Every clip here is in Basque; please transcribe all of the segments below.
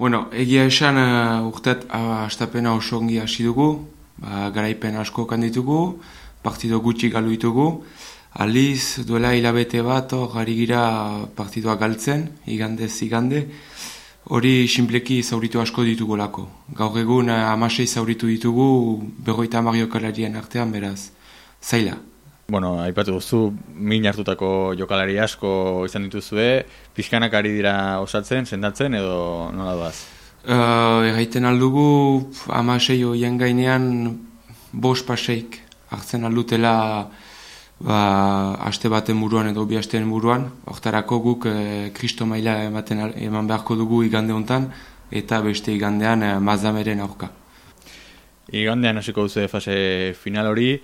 Bueno, egia esan uh, urtet uh, astapena oso ongi hasi dugu, ba, garaipen asko kanditugu, partido gutxi galu ditugu, aliz duela hilabete bat gari gira partidua galtzen, igande, hori simpleki zauritu asko ditugu lako. Gaur egun uh, amasei zauritu ditugu berroita amariokalarien artean beraz, zaila. Bueno, aipatu duzu, min hartutako jokalari asko izan dituzue, pixkanak ari dira osatzen, sendatzen edo nola doaz? Uh, Erraiten aldugu, amasei hoien gainean, bos paseik hartzen aldutela ba, aste baten buruan edo bi asteen buruan. Hortarako guk eh, kristo maila ematen, eman beharko dugu igande hontan eta beste igandean eh, mazameren aurka. Igandean hasiko duzu fase final hori,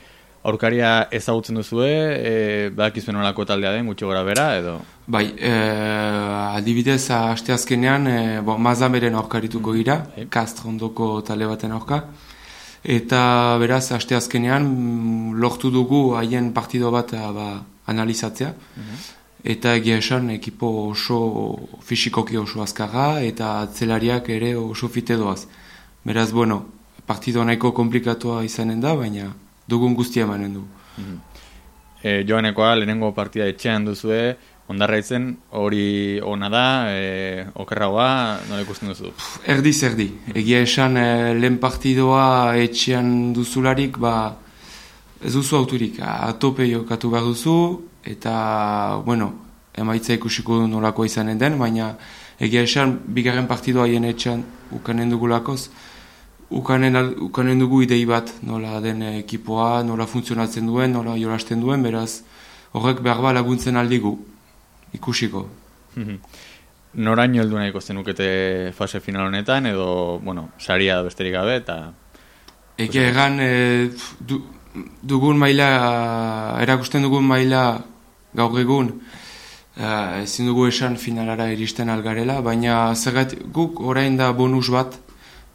aurkaria ezagutzen duzue, e, badakizuen olako taldea den, gutxo gora bera, edo? Bai, e, adibidez, aste azkenean, e, bo, mazameren aurkarituko gira, mm kastrondoko talde baten aurka, eta beraz, aste azkenean, mm, lortu dugu haien partido bat ba, analizatzea, mhm. eta egia esan, ekipo oso fisikoki oso azkarra, eta zelariak ere oso fite doaz. Beraz, bueno, partido nahiko komplikatua izanen da, baina dugun guztia emanen du. Mm e, joanekoa, lehenengo partida etxean duzue, ondarraitzen hori ona da, e, okerragoa, nola ikusten duzu? Erdi zerdi. Egia esan e, lehen partidoa etxean duzularik, ba, ez duzu auturik. Atope jokatu behar duzu, eta, bueno, emaitza ikusiko du nolako izanen den, baina egia esan, bigarren partidoa hien etxean ukanen dugulakoz, ukanen, ukanen dugu idei bat nola den ekipoa, nola funtzionatzen duen, nola jolasten duen, beraz horrek behar ba laguntzen aldigu, ikusiko. Mhm. Noraino heldu nahiko zenukete fase final honetan, edo, bueno, saria besterik gabe, eta... Eke egan, e, du, dugun maila, erakusten dugun maila gaur egun, uh, ezin dugu esan finalara iristen algarela, baina zergat guk orain da bonus bat,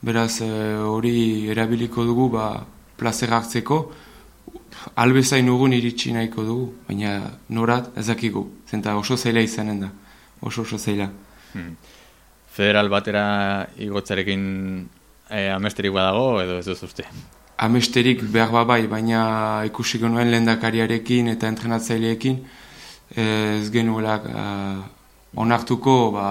beraz eh, hori erabiliko dugu ba, plazer hartzeko, albezain ugun iritsi nahiko dugu, baina norat ezakigu, zenta oso zaila izanen da, oso oso zaila. Hmm. Federal batera igotzarekin e, amesterik badago edo ez duz uste? Amesterik behar babai, baina ikusiko nuen lehendakariarekin eta entrenatzaileekin ez genuelak uh, onartuko ba,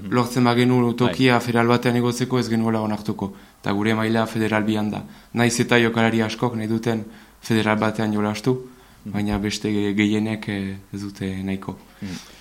-hmm. lortzen bagenu tokia bai. federal batean egotzeko ez genuela onartuko. Eta gure maila federal bihan da. Naiz eta jokalari askok nahi duten federal batean jolastu, mm baina beste gehienek eh, ez dute nahiko. Mm